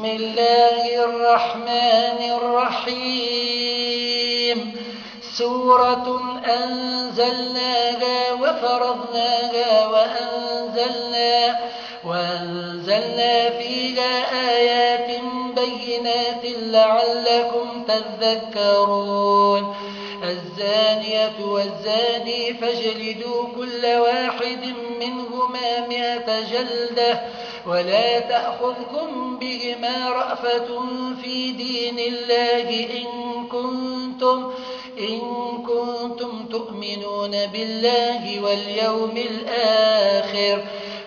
بسم الله الرحمن الرحيم. سورة أنزلناها وفرضناها وأنزلنا, وأنزلنا فيها آيات بينات لعلكم تذكرون. الزانية والزاني فاجلدوا كل واحد منهما مئة جلدة ولا تأخذكم بهما رأفة في دين الله إن كنتم, إن كنتم تؤمنون بالله واليوم الآخر.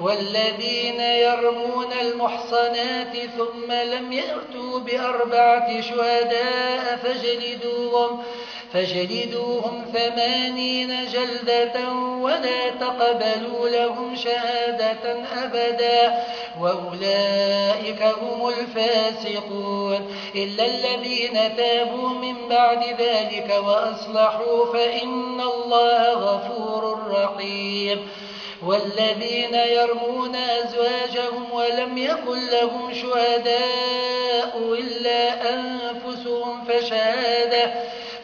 والذين يرمون المحصنات ثم لم يأتوا بأربعة شهداء فاجلدوهم فاجلدوهم ثمانين جلدة ولا تقبلوا لهم شهادة أبدا وأولئك هم الفاسقون إلا الذين تابوا من بعد ذلك وأصلحوا فإن الله غفور رحيم والذين يرمون أزواجهم ولم يكن لهم شهداء إلا أنفسهم فشهادة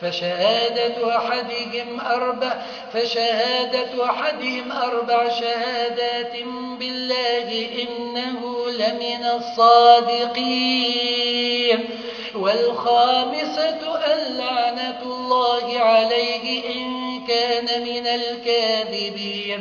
فشهادة أحدهم أربع, فشهادة أحدهم أربع شهادات بالله إنه لمن الصادقين. والخامسة اللعنة الله عليه إن كان من الكاذبين.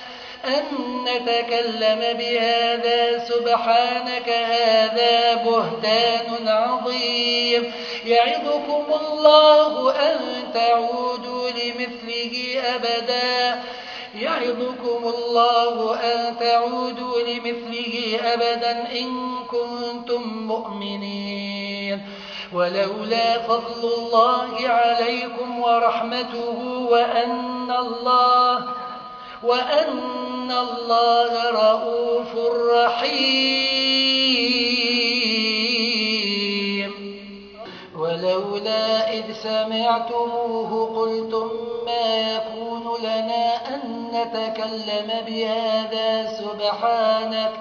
أن نتكلم بهذا سبحانك هذا بهتان عظيم. يعظكم الله أن تعودوا لمثله أبدا. يعظكم الله أن تعودوا لمثله أبدا إن كنتم مؤمنين. ولولا فضل الله عليكم ورحمته وأن الله وأن الله رءوف رحيم ولولا إذ سمعتموه قلتم ما يكون لنا أن نتكلم بهذا سبحانك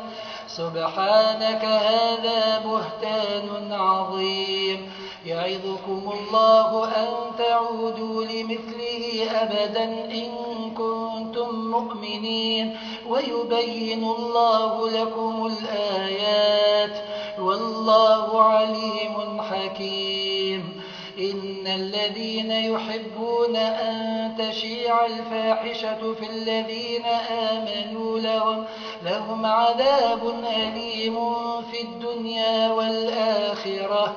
سبحانك هذا بهتان عظيم يعظكم الله أن تعودوا لمثله أبدا إن كنتم مؤمنين ويبين الله لكم الآيات والله عليم حكيم. إن الذين يحبون أن تشيع الفاحشة في الذين آمنوا لهم, لهم عذاب أليم في الدنيا والآخرة.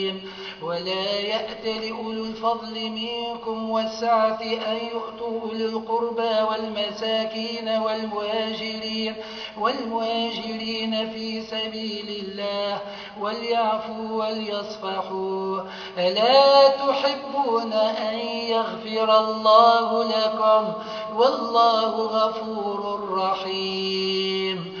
ولا يأت لأولو الفضل منكم والسعة أن يؤتوا أولي القربى والمساكين والمهاجرين, والمهاجرين في سبيل الله وليعفوا وليصفحوا. ألا تحبون أن يغفر الله لكم؟ والله غفور رحيم.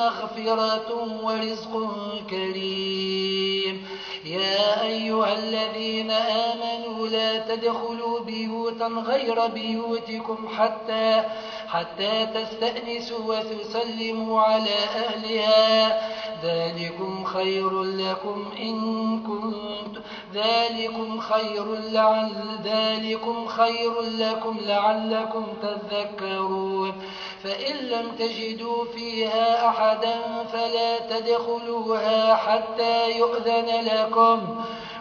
مغفرة ورزق كريم. يا أيها الذين آمنوا لا تدخلوا بيوتا غير بيوتكم حتى, حتى تستأنسوا وتسلموا على أهلها. ذلكم خير لكم إن كنت ذلكم خير لعل ذلكم خير لكم لعلكم تذكرون. فإن لم تجدوا فيها أحدا فلا تدخلوها حتى يؤذن لكم.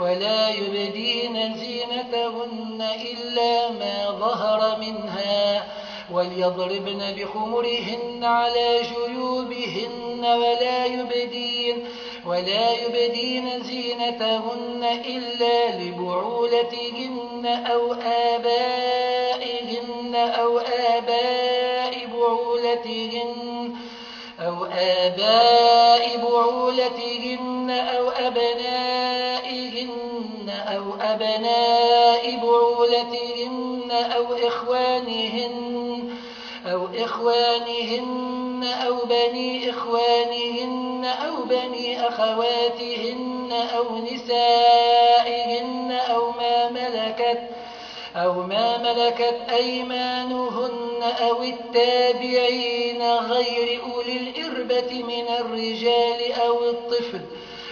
ولا يبدين زينتهن إلا ما ظهر منها وليضربن بخمرهن على جيوبهن ولا يبدين ولا يبدين زينتهن إلا لبعولتهن أو آبائهن أو آباء بعولتهن أو آباء بعولتهن أو أبنائهن أبناء بعولتهن أو إخوانهن أو إخوانهن أو بني إخوانهن أو بني أخواتهن أو نسائهن أو ما ملكت أو ما ملكت أيمانهن أو التابعين غير أولي الإربة من الرجال أو الطفل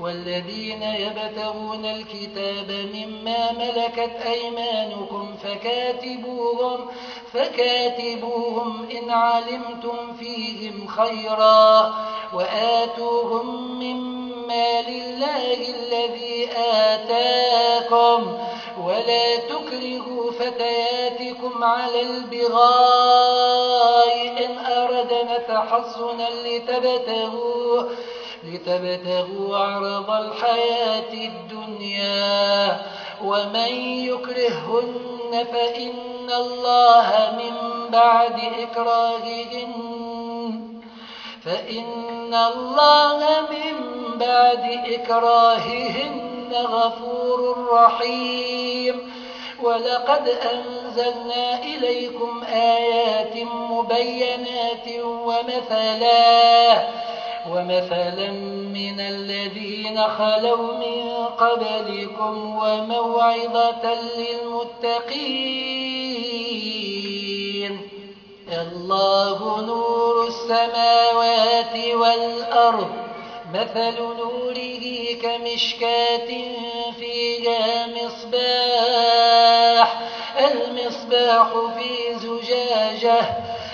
والذين يبتغون الكتاب مما ملكت أيمانكم فكاتبوهم, فكاتبوهم إن علمتم فيهم خيرا وآتوهم من مال الله الذي آتاكم ولا تكرهوا فتياتكم على البغاء إن أردنا تحصنا لتبتغوا لتبتغوا عرض الحياة الدنيا ومن يكرهن فإن الله من بعد إكراههن. فإن الله من بعد إكراههن غفور رحيم. ولقد أنزلنا إليكم آيات مبينات ومثلا ومثلا من الذين خلوا من قبلكم وموعظة للمتقين. الله نور السماوات والأرض مثل نوره كمشكاة فيها مصباح المصباح في زجاجة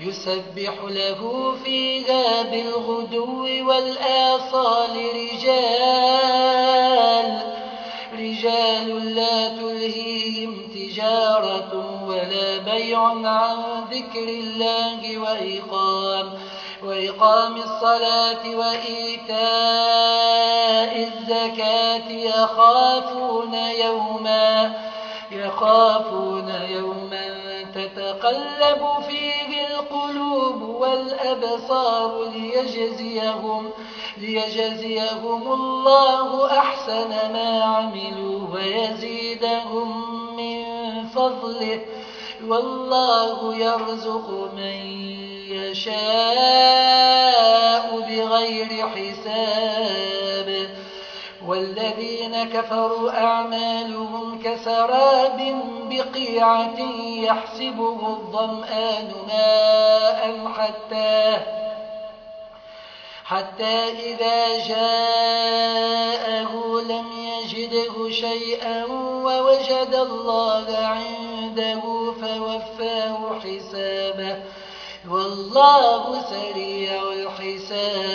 يسبح له فيها بالغدو والآصال رجال. رجال لا تلهيهم تجارة ولا بيع عن ذكر الله وإقام, وإقام الصلاة وإيتاء الزكاة يخافون يوما يخافون يوما تتقلب فيه القلوب والأبصار ليجزيهم, ليجزيهم الله أحسن ما عملوا ويزيدهم من فضله. والله يرزق من يشاء بغير حساب. والذين كفروا أعمالهم كسراب بقيعة يحسبه الظمآن ماء حتى حتى إذا جاءه لم يجده شيئا ووجد الله عنده فوفاه حسابه. والله سريع الحساب.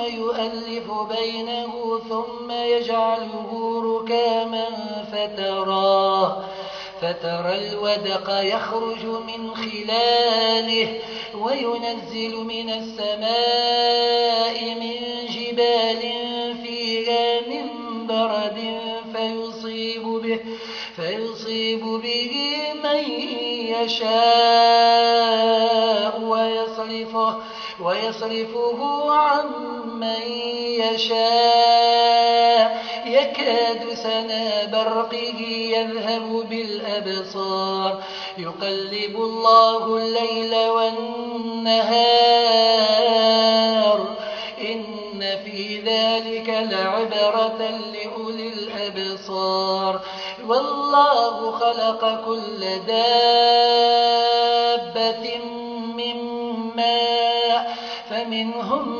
ثم يؤلف بينه ثم يجعله ركاما فتراه فترى الودق يخرج من خلاله وينزل من السماء من جبال فيها من برد فيصيب به, فيصيب به من يشاء ويصرفه, ويصرفه عن من يشاء. يكاد سنا برقه يذهب بالأبصار. يقلب الله الليل والنهار. إن في ذلك لعبرة لأولي الأبصار. والله خلق كل دابة من ماء. فمنهم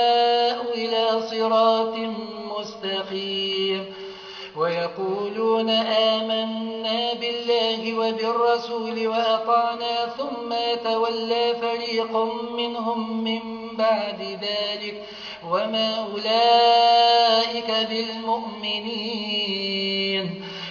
إلى صراط مستقيم. ويقولون آمنا بالله وبالرسول وأطعنا ثم يتولى فريق منهم من بعد ذلك وما أولئك بالمؤمنين.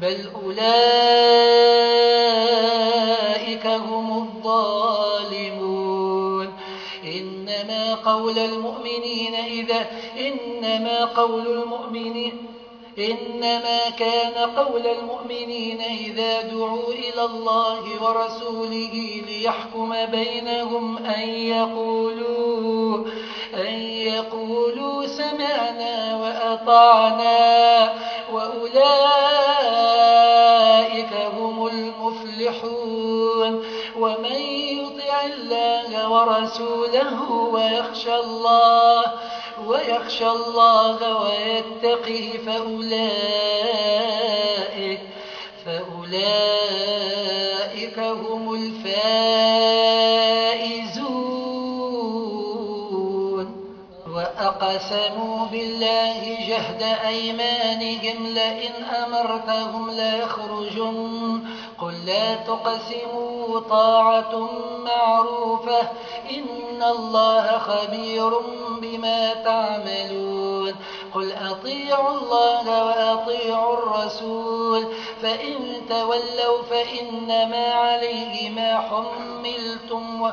بل أولئك هم الظالمون. إنما قول المؤمنين إذا إنما قول المؤمنين إنما كان قول المؤمنين إذا دعوا إلى الله ورسوله ليحكم بينهم أن يقولوا, أن يقولوا سمعنا وأطعنا. وأولئك ورسوله ويخشى الله ويخشى الله ويتقه فأولئك, فأولئك هم الفائزون. وأقسموا بالله جهد أيمانهم لئن أمرتهم ليخرجن لا تقسموا طاعة معروفة. إن الله خبير بما تعملون. قل أطيعوا الله وأطيعوا الرسول. فإن تولوا فإنما عليه ما حملتم.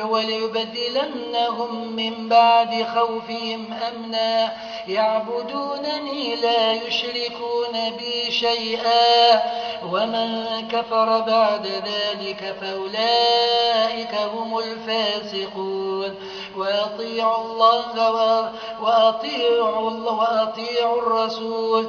وليبدلنهم من بعد خوفهم أمنا. يعبدونني لا يشركون بي شيئا. ومن كفر بعد ذلك فأولئك هم الفاسقون. وأطيعوا الله وأطيعوا الله وأطيعوا الرسول.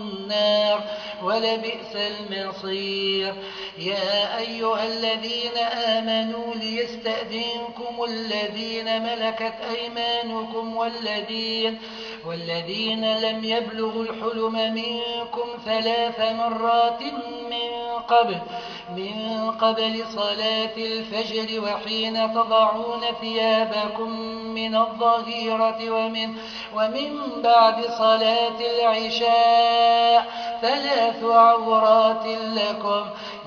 ولبئس المصير. يا أيها الذين آمنوا ليستأذنكم الذين ملكت أيمانكم والذين, والذين لم يبلغوا الحلم منكم ثلاث مرات من قبل من قبل صلاة الفجر وحين تضعون ثيابكم من الظهيرة ومن, ومن بعد صلاة العشاء ثلاث عورات لكم.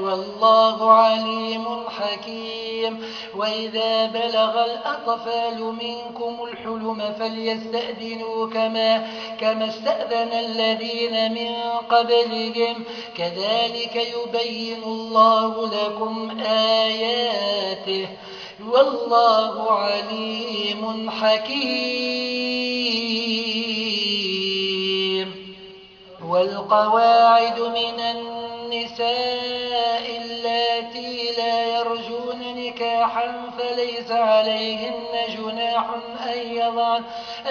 والله عليم حكيم. وإذا بلغ الأطفال منكم الحلم فليستأذنوا كما, كما استأذن الذين من قبلهم. كذلك يبين الله لكم آياته. والله عليم حكيم. والقواعد من النساء نكاحا فليس عليهن جناح أن يضعن,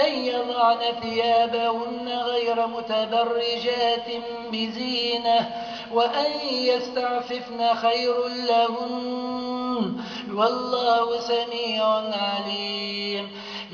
أن يضعن ثيابهن غير متبرجات بزينة وأن يستعففن خير لهن. والله سميع عليم.